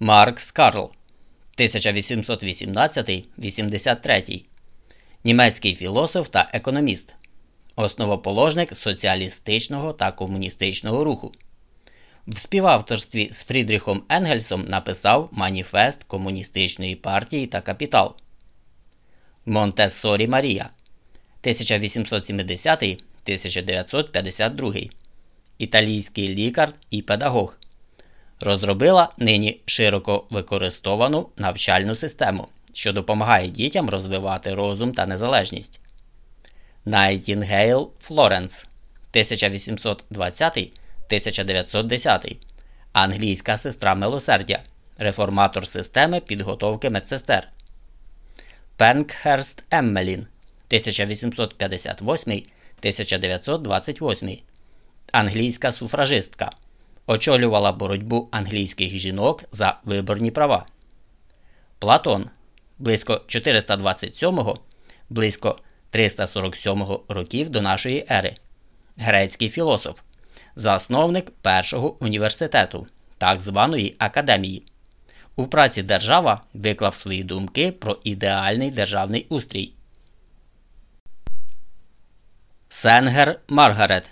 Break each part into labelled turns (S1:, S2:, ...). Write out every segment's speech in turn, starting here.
S1: Маркс Карл 1818-83, німецький філософ та економіст, основоположник соціалістичного та комуністичного руху. В співавторстві з Фрідріхом Енгельсом написав Маніфест Комуністичної партії та Капітал. Монтессорі Марія 1870-1952, італійський лікар і педагог розробила нині широко використовану навчальну систему, що допомагає дітям розвивати розум та незалежність. Найтінгейл Флоренс 1820-1910, англійська сестра милосердя, реформатор системи підготовки медсестер. Пенкхерст Еммелін 1858-1928, англійська суфражистка очолювала боротьбу англійських жінок за виборні права. Платон близько 427 близько 347 років до нашої ери, грецький філософ, засновник першого університету, так званої академії. У праці держава виклав свої думки про ідеальний державний устрій. Сенгер Маргарет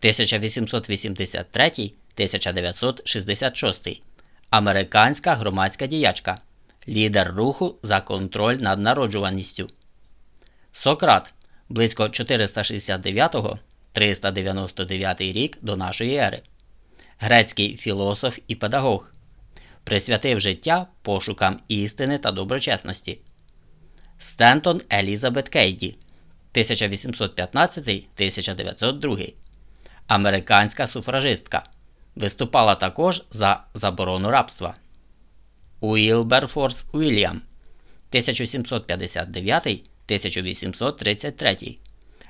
S1: 1883 1966. Американська громадська діячка. Лідер руху за контроль над народжуваністю. Сократ близько 469-399 рік до нашої ери. Грецький філософ і педагог. Присвятив життя пошукам істини та доброчесності. Стентон Елізабет Кейді 1815-1902. Американська суфражистка. Виступала також за заборону рабства. Уілберфорс Уільям 1759-1833.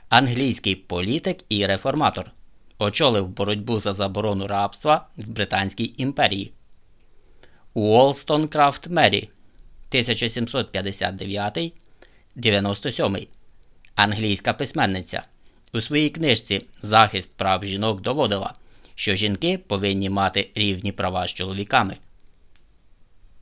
S1: Англійський політик і реформатор. Очолив боротьбу за заборону рабства в Британській імперії. Уолстонкрафт Мері 1759-97. Англійська письменниця. У своїй книжці Захист прав жінок доводила що жінки повинні мати рівні права з чоловіками.